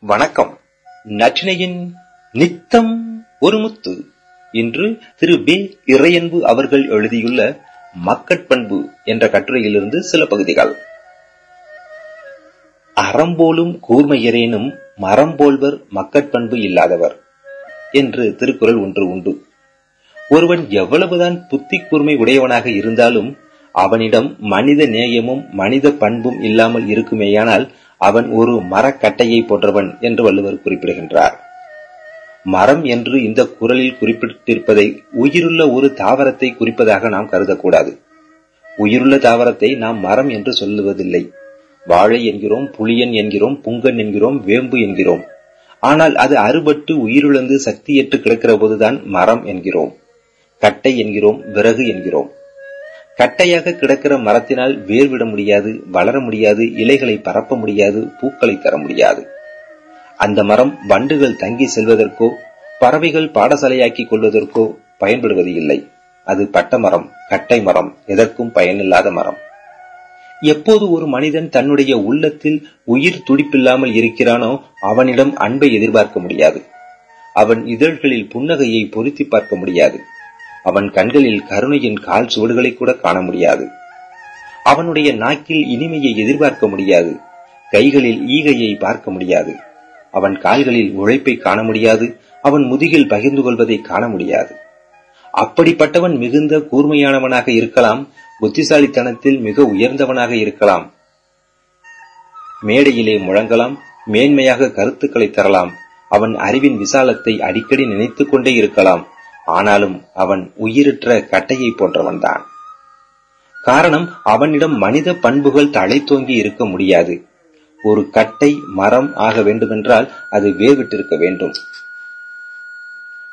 வணக்கம். நச்சினையின் நித்தம் ஒரு முத்து. இன்று திரு பே. இறையன்பு அவர்கள் எழுதியுள்ள மக்கட்பண்பு என்ற கட்டுரையிலிருந்து சில பகுதிகள். அறம்போலும் கூர்மையரேனும் மரம் போல்வர் மக்கட்பண்பு இல்லாதவர் என்று திருக்குறள் ஒன்று உண்டு. ஒருவன் எவ்வளவுதான் புத்தி கூர்மை உடையவனாக இருந்தாலும் அவனிடம் மனித நேயமும் மனித பண்பும் இல்லாமல் இருக்குமேயானால் அவன் ஒரு மரக்கட்டையை போன்றவன் என்று வள்ளுவர் குறிப்பிடுகின்றார். மரம் என்று இந்த குரலில் குறிப்பிட்டிருப்பதை உயிருள்ள ஒரு தாவரத்தை குறிப்பதாக நாம் கருதக்கூடாது. உயிருள்ள தாவரத்தை நாம் மரம் என்று சொல்லுவதில்லை. வாழை என்கிறோம் புளியன் என்கிறோம் புங்கன் என்கிறோம் வேம்பு என்கிறோம். ஆனால் அது அறுபட்டு உயிரிழந்து சக்தியற்று கிடக்கிற போதுதான் மரம் என்கிறோம். கட்டை என்கிறோம் விறகு என்கிறோம். கட்டையாக கிடக்கிற மரத்தினால் வேர் விட முடியாது வளர முடியாது இலைகளை பரப்ப முடியாது பூக்களை தர முடியாது. அந்த மரம் வண்டுகள் தங்கி செல்வதற்கோ பறவைகள் பாடசாலையாக்கிக் கொள்வதற்கோ பயன்படுவது இல்லை. அது பட்ட மரம் கட்டை மரம் எதற்கும் பயனில்லாத மரம். எப்போது ஒரு மனிதன் தன்னுடைய உள்ளத்தில் உயிர் துடிப்பில்லாமல் இருக்கிறானோ அவனிடம் அன்பை எதிர்பார்க்க முடியாது. அவன் இதழ்களில் புன்னகையை பொருத்தி பார்க்க முடியாது. அவன் கண்களில் கருணையின் கால் சுவடுகளை கூட காண முடியாது. அவனுடைய நாக்கில் இனிமையை எதிர்பார்க்க முடியாது. கைகளில் ஈகையை பார்க்க முடியாது. அவன் கால்களில் உழைப்பை காண முடியாது. அவன் முதுகில் பகிர்ந்து கொள்வதை காண முடியாது. அப்படிப்பட்டவன் மிகுந்த கூர்மையானவனாக இருக்கலாம். புத்திசாலித்தனத்தில் மிக உயர்ந்தவனாக இருக்கலாம். மேடையிலே முழங்கலாம். மேன்மையாக கருத்துக்களை தரலாம். அவன் அறிவின் விசாலத்தை அடிக்கடி நினைத்துக் கொண்டே இருக்கலாம். ஆனாலும் அவன் உயிரற்ற கட்டையை போன்றவன்தான். காரணம் அவனிடம் மனித பண்புகள் தலைத்தோங்கி இருக்க முடியாது. ஒரு கட்டை மரம் ஆக வேண்டுமென்றால் அது வேவிட்டிருக்க வேண்டும்.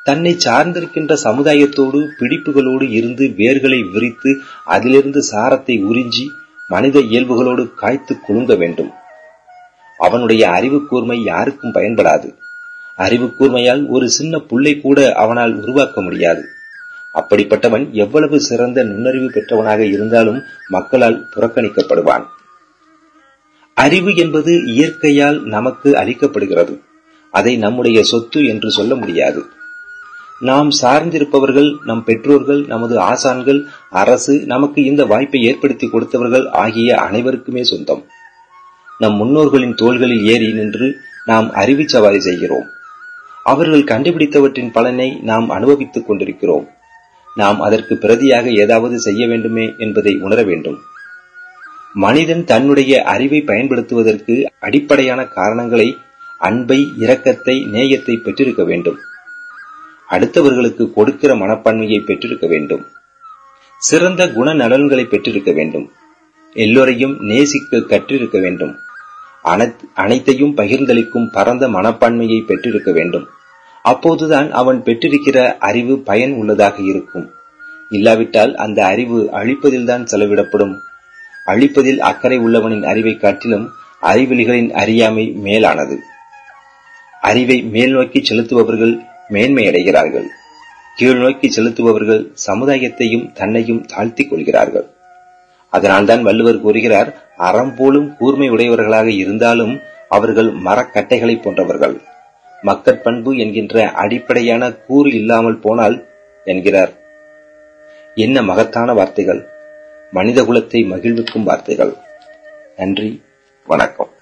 தன்னை சார்ந்திருக்கின்ற சமுதாயத்தோடு பிடிப்புகளோடு இருந்து வேர்களை விரித்து அதிலிருந்து சாரத்தை உறிஞ்சி மனித இயல்புகளோடு காய்த்து குலுங்க வேண்டும். அவனுடைய அறிவு கூர்மை யாருக்கும் பயன்படாது. அறிவு கூர்மையால் ஒரு சின்ன புள்ளை கூட அவனால் உருவாக்க முடியாது. அப்படிப்பட்டவன் எவ்வளவு சிறந்த நுண்ணறிவு பெற்றவனாக இருந்தாலும் மக்களால் புறக்கணிக்கப்படுவான். அறிவு என்பது இயற்கையால் நமக்கு அளிக்கப்படுகிறது. அதை நம்முடைய சொத்து என்று சொல்ல முடியாது. நாம் சார்ந்திருப்பவர்கள் நம் பெற்றோர்கள் நமது ஆசான்கள் அரசு நமக்கு இந்த வாய்ப்பை ஏற்படுத்தி கொடுத்தவர்கள் ஆகிய அனைவருக்குமே சொந்தம். நம் முன்னோர்களின் தோள்களில் ஏறி நின்று நாம் அறிவு சவாரி செய்கிறோம். அவர்கள் கண்டுபிடித்தவற்றின் பலனை நாம் அனுபவித்துக் கொண்டிருக்கிறோம். நாம் அதற்கு பிரதியாக ஏதாவது செய்ய வேண்டுமே என்பதை உணர வேண்டும். மனிதன் தன்னுடைய அறிவை பயன்படுத்துவதற்கு அடிப்படையான காரணங்களை அன்பை இரக்கத்தை நேயத்தை பெற்றிருக்க வேண்டும். அடுத்தவர்களுக்கு கொடுக்கிற மனப்பான்மையை பெற்றிருக்க வேண்டும். சிறந்த குண நலன்களை பெற்றிருக்க வேண்டும். எல்லோரையும் நேசிக்க கற்றிருக்க வேண்டும். அனைத்தையும் பகிர்ந்தளிக்கும் பரந்த மனப்பான்மையை பெற்றிருக்க வேண்டும். அப்போதுதான் அவன் பெற்றிருக்கிற அறிவு பயன் உள்ளதாக இருக்கும். இல்லாவிட்டால் அந்த அறிவு அழிப்பதில்தான் செலவிடப்படும். அழிப்பதில் அக்கறை உள்ளவனின் அறிவை காட்டிலும் அறிவிலிகளின் அறியாமை மேலானது. அறிவை மேல் நோக்கி செலுத்துபவர்கள் மேன்மையடைகிறார்கள். கீழ் நோக்கி செலுத்துபவர்கள் சமுதாயத்தையும் தன்னையும் தாழ்த்திக் கொள்கிறார்கள். அதனால்தான் வள்ளுவர் கூறுகிறார் அறம் போலும் கூர்மை உடையவர்களாக இருந்தாலும் அவர்கள் மரக்கட்டைகளை போன்றவர்கள். மக்கட்பண்பு என்கின்ற அடிப்படையான கூறு இல்லாமல் போனால் என்கிறார். என்ன மகத்தான வார்த்தைகள். மனித குலத்தை மகிழ்விக்கும் வார்த்தைகள். நன்றி வணக்கம்.